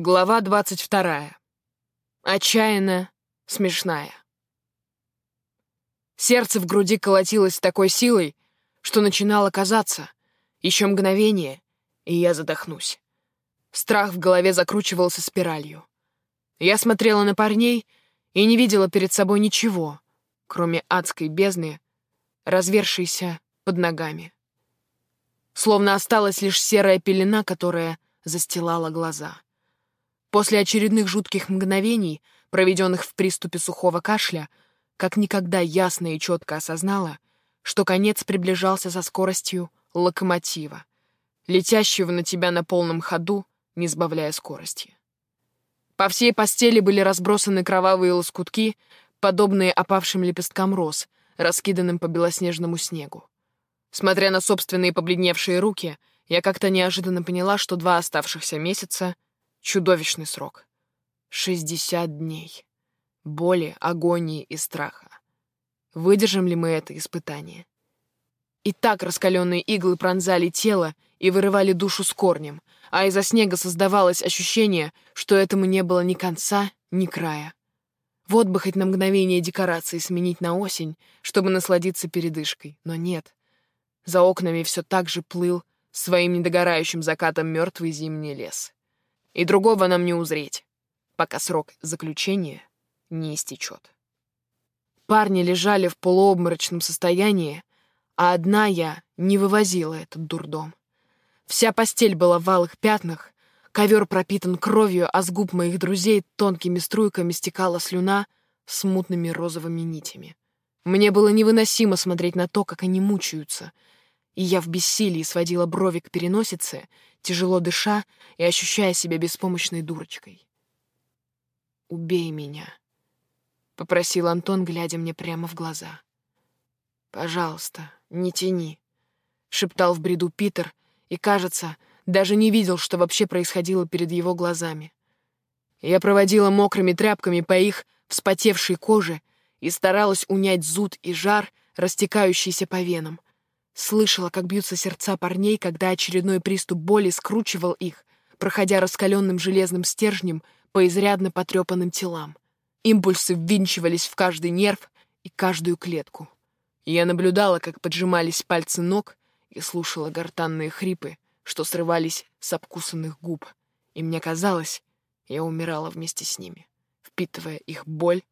Глава двадцать вторая. Отчаянно смешная. Сердце в груди колотилось с такой силой, что начинало казаться. Еще мгновение, и я задохнусь. Страх в голове закручивался спиралью. Я смотрела на парней и не видела перед собой ничего, кроме адской бездны, развершейся под ногами. Словно осталась лишь серая пелена, которая застилала глаза. После очередных жутких мгновений, проведенных в приступе сухого кашля, как никогда ясно и четко осознала, что конец приближался со скоростью локомотива, летящего на тебя на полном ходу, не сбавляя скорости. По всей постели были разбросаны кровавые лоскутки, подобные опавшим лепесткам роз, раскиданным по белоснежному снегу. Смотря на собственные побледневшие руки, я как-то неожиданно поняла, что два оставшихся месяца — Чудовищный срок. Шестьдесят дней. Боли, агонии и страха. Выдержим ли мы это испытание? И так раскаленные иглы пронзали тело и вырывали душу с корнем, а из-за снега создавалось ощущение, что этому не было ни конца, ни края. Вот бы хоть на мгновение декорации сменить на осень, чтобы насладиться передышкой, но нет. За окнами все так же плыл своим недогорающим закатом мертвый зимний лес и другого нам не узреть, пока срок заключения не истечет. Парни лежали в полуобморочном состоянии, а одна я не вывозила этот дурдом. Вся постель была в алых пятнах, ковер пропитан кровью, а с губ моих друзей тонкими струйками стекала слюна с мутными розовыми нитями. Мне было невыносимо смотреть на то, как они мучаются, и я в бессилии сводила брови к переносице тяжело дыша и ощущая себя беспомощной дурочкой. «Убей меня», — попросил Антон, глядя мне прямо в глаза. «Пожалуйста, не тяни», — шептал в бреду Питер, и, кажется, даже не видел, что вообще происходило перед его глазами. Я проводила мокрыми тряпками по их вспотевшей коже и старалась унять зуд и жар, растекающийся по венам, Слышала, как бьются сердца парней, когда очередной приступ боли скручивал их, проходя раскаленным железным стержнем по изрядно потрепанным телам. Импульсы ввинчивались в каждый нерв и каждую клетку. я наблюдала, как поджимались пальцы ног, и слушала гортанные хрипы, что срывались с обкусанных губ. И мне казалось, я умирала вместе с ними, впитывая их боль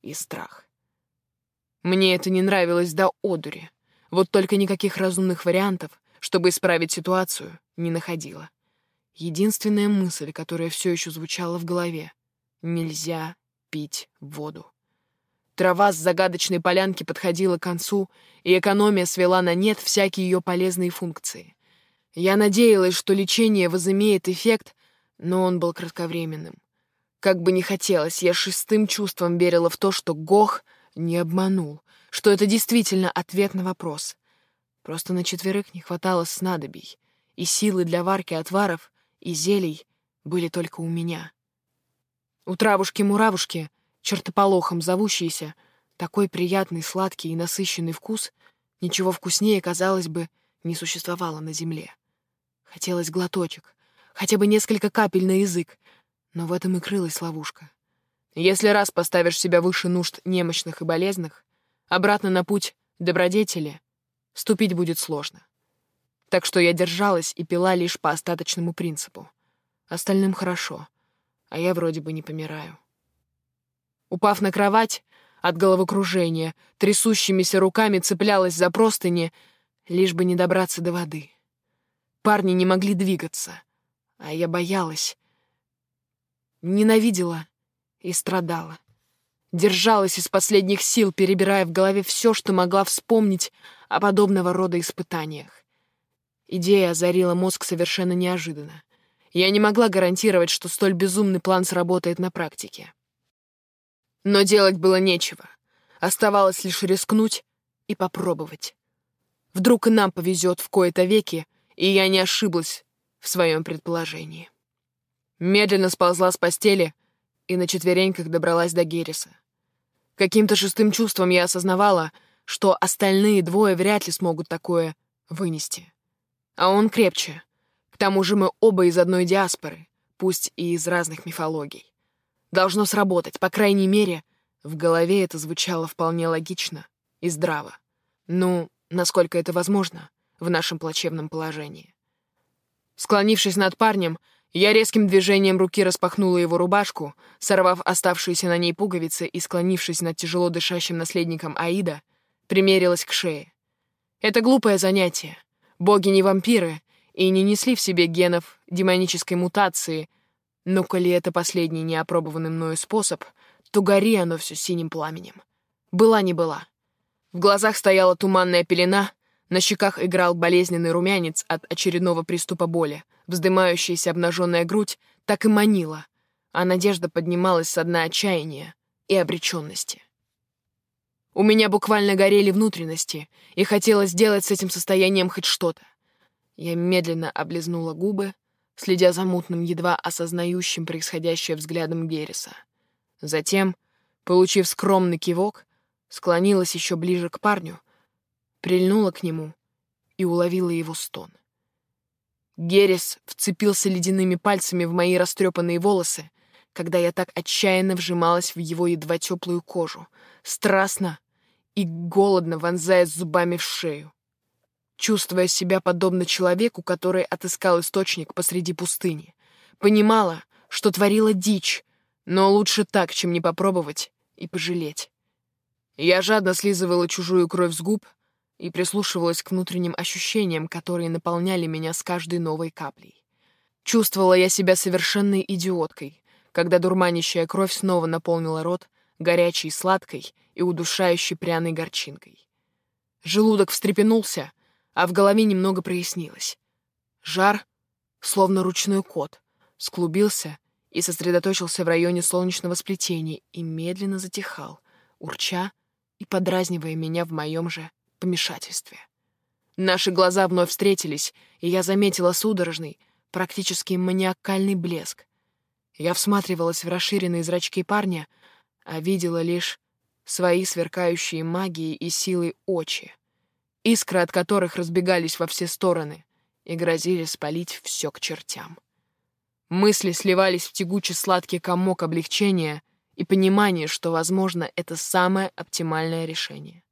и страх. Мне это не нравилось до одури. Вот только никаких разумных вариантов, чтобы исправить ситуацию, не находила. Единственная мысль, которая все еще звучала в голове — нельзя пить воду. Трава с загадочной полянки подходила к концу, и экономия свела на нет всякие ее полезные функции. Я надеялась, что лечение возымеет эффект, но он был кратковременным. Как бы ни хотелось, я шестым чувством верила в то, что Гох не обманул, что это действительно ответ на вопрос. Просто на четверых не хватало снадобий, и силы для варки отваров и зелий были только у меня. У травушки-муравушки, чертополохом зовущейся, такой приятный, сладкий и насыщенный вкус, ничего вкуснее, казалось бы, не существовало на земле. Хотелось глоточек, хотя бы несколько капель на язык, но в этом и крылась ловушка. Если раз поставишь себя выше нужд немощных и болезных, Обратно на путь добродетели ступить будет сложно. Так что я держалась и пила лишь по остаточному принципу. Остальным хорошо, а я вроде бы не помираю. Упав на кровать, от головокружения, трясущимися руками цеплялась за простыни, лишь бы не добраться до воды. Парни не могли двигаться, а я боялась, ненавидела и страдала. Держалась из последних сил, перебирая в голове все, что могла вспомнить о подобного рода испытаниях. Идея озарила мозг совершенно неожиданно. Я не могла гарантировать, что столь безумный план сработает на практике. Но делать было нечего. Оставалось лишь рискнуть и попробовать. Вдруг и нам повезет в кои-то веки, и я не ошиблась в своем предположении. Медленно сползла с постели и на четвереньках добралась до Герриса. Каким-то шестым чувством я осознавала, что остальные двое вряд ли смогут такое вынести. А он крепче. К тому же мы оба из одной диаспоры, пусть и из разных мифологий. Должно сработать, по крайней мере, в голове это звучало вполне логично и здраво. Ну, насколько это возможно в нашем плачевном положении. Склонившись над парнем, я резким движением руки распахнула его рубашку, сорвав оставшиеся на ней пуговицы и, склонившись над тяжело дышащим наследником Аида, примерилась к шее. Это глупое занятие. Боги не вампиры и не несли в себе генов демонической мутации, но коли это последний неопробованный мною способ, то гори оно все синим пламенем. Была не была. В глазах стояла туманная пелена, на щеках играл болезненный румянец от очередного приступа боли, вздымающаяся обнаженная грудь так и манила, а надежда поднималась со дна отчаяния и обреченности. У меня буквально горели внутренности, и хотелось сделать с этим состоянием хоть что-то. Я медленно облизнула губы, следя за мутным, едва осознающим происходящее взглядом Герриса. Затем, получив скромный кивок, склонилась еще ближе к парню, прильнула к нему и уловила его стон. Геррис вцепился ледяными пальцами в мои растрепанные волосы, когда я так отчаянно вжималась в его едва теплую кожу, страстно и голодно вонзаясь зубами в шею. Чувствуя себя подобно человеку, который отыскал источник посреди пустыни, понимала, что творила дичь, но лучше так, чем не попробовать и пожалеть. Я жадно слизывала чужую кровь с губ и прислушивалась к внутренним ощущениям, которые наполняли меня с каждой новой каплей. Чувствовала я себя совершенной идиоткой, когда дурманящая кровь снова наполнила рот горячей, сладкой и удушающей пряной горчинкой. Желудок встрепенулся, а в голове немного прояснилось. Жар, словно ручной кот, склубился и сосредоточился в районе солнечного сплетения и медленно затихал, урча и подразнивая меня в моем же помешательстве. Наши глаза вновь встретились, и я заметила судорожный, практически маниакальный блеск. Я всматривалась в расширенные зрачки парня, а видела лишь свои сверкающие магией и силой очи, искры от которых разбегались во все стороны и грозили спалить все к чертям. Мысли сливались в тягучий сладкий комок облегчения и понимания, что, возможно, это самое оптимальное решение.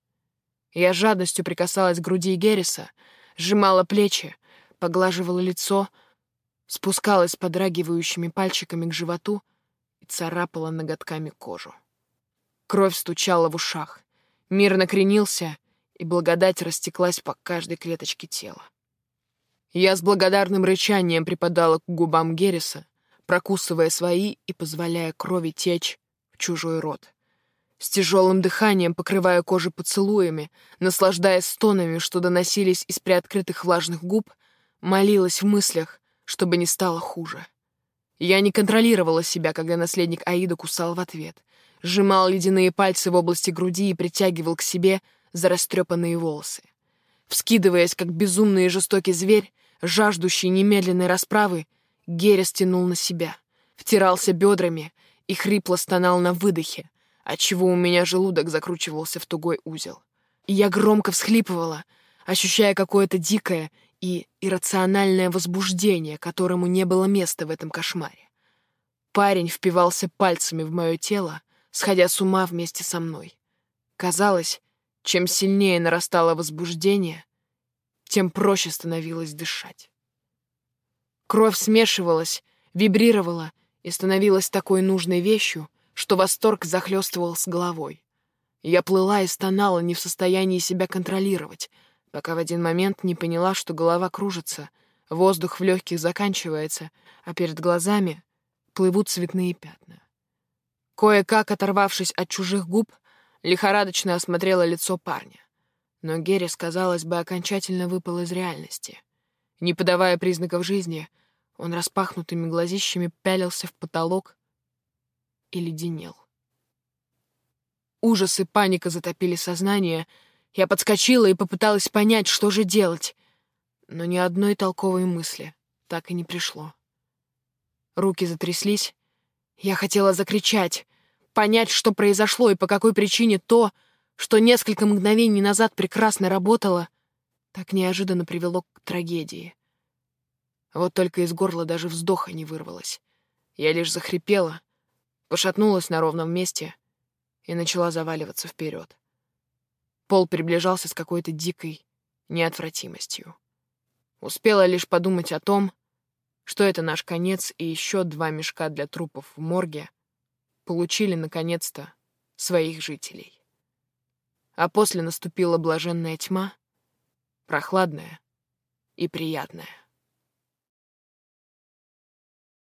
Я жадностью прикасалась к груди Герриса, сжимала плечи, поглаживала лицо, спускалась подрагивающими пальчиками к животу и царапала ноготками кожу. Кровь стучала в ушах. Мир накренился, и благодать растеклась по каждой клеточке тела. Я с благодарным рычанием припадала к губам Герриса, прокусывая свои и позволяя крови течь в чужой рот. С тяжелым дыханием покрывая кожу поцелуями, наслаждаясь стонами, что доносились из приоткрытых влажных губ, молилась в мыслях, чтобы не стало хуже. Я не контролировала себя, когда наследник Аида кусал в ответ — сжимал ледяные пальцы в области груди и притягивал к себе за растрепанные волосы. Вскидываясь, как безумный и жестокий зверь, жаждущий немедленной расправы, Герри стянул на себя, втирался бедрами и хрипло стонал на выдохе, отчего у меня желудок закручивался в тугой узел. Я громко всхлипывала, ощущая какое-то дикое и иррациональное возбуждение, которому не было места в этом кошмаре. Парень впивался пальцами в мое тело, сходя с ума вместе со мной. Казалось, чем сильнее нарастало возбуждение, тем проще становилось дышать. Кровь смешивалась, вибрировала и становилась такой нужной вещью, что восторг захлестывал с головой. Я плыла и стонала, не в состоянии себя контролировать, пока в один момент не поняла, что голова кружится, воздух в легких заканчивается, а перед глазами плывут цветные пятна. Кое-как, оторвавшись от чужих губ, лихорадочно осмотрела лицо парня. Но Геррис, казалось бы, окончательно выпал из реальности. Не подавая признаков жизни, он распахнутыми глазищами пялился в потолок и леденел. Ужас и паника затопили сознание. Я подскочила и попыталась понять, что же делать. Но ни одной толковой мысли так и не пришло. Руки затряслись, я хотела закричать, понять, что произошло и по какой причине то, что несколько мгновений назад прекрасно работало, так неожиданно привело к трагедии. Вот только из горла даже вздоха не вырвалось. Я лишь захрипела, пошатнулась на ровном месте и начала заваливаться вперед. Пол приближался с какой-то дикой неотвратимостью. Успела лишь подумать о том, что это наш конец и еще два мешка для трупов в морге получили, наконец-то, своих жителей. А после наступила блаженная тьма, прохладная и приятная.